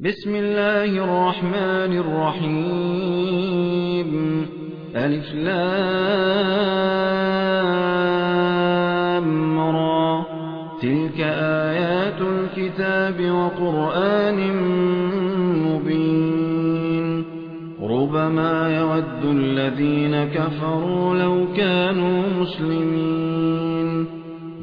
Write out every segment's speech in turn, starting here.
بسم الله الرحمن الرحيم. ألف لام را. تلك آيات الكتاب وقرآن مبين. ربما يود الذين كفروا لو كانوا مسلمين.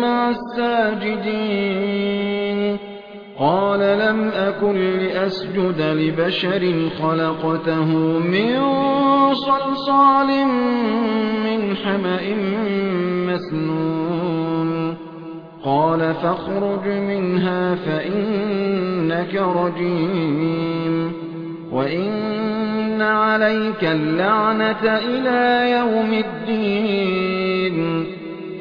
مع الساجدين. قال لم أكن لأسجد لبشر خلقته من صلصال من حمأ مسنون. قال فاخرج منها فإنك رجيم. وإن عليك اللعنة إلى يوم الدين.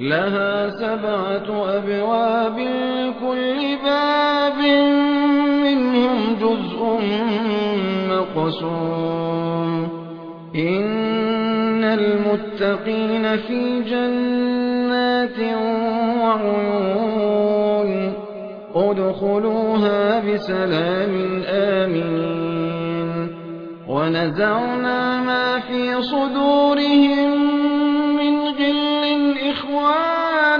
لها سبعة أبواب كل باب منهم جزء مقسوم. إن المتقين في جنات وعيون ادخلوها بسلام آمين. ونزعنا ما في صدورهم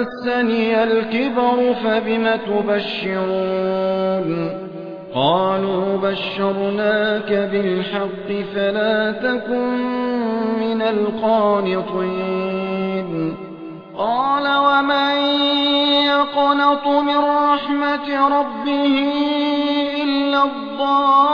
مسني الكبر فبم تبشرون قالوا بشرناك بالحق فلا تكن من القانطين قال ومن يقنط من رحمة ربه إلا الضالون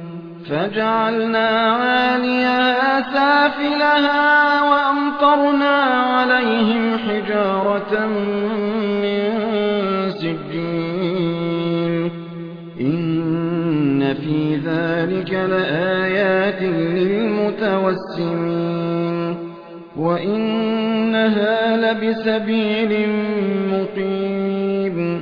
فجعلنا عاليها سافلها وأمطرنا عليهم حجارة من سجين. إن في ذلك لآيات للمتوسمين. وإنها لبسبيل مقيم.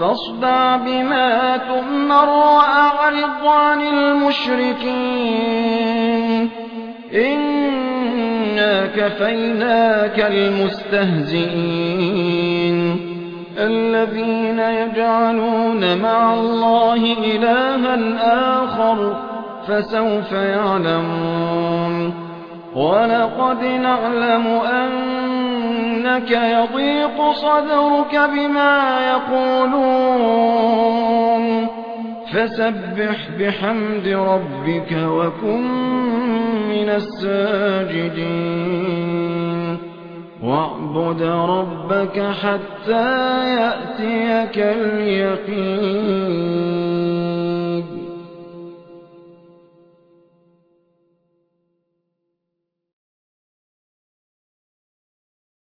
فاصدع بما تؤمر وأعرض عن المشركين. إنا كفيناك المستهزئين. الذين يجعلون مع الله إلها آخر فسوف يعلمون. ولقد نعلم أنك يضيق صدرك بما يقولون. فسبح بحمد ربك وكن من الساجدين. واعبد ربك حتى يأتيك اليقين.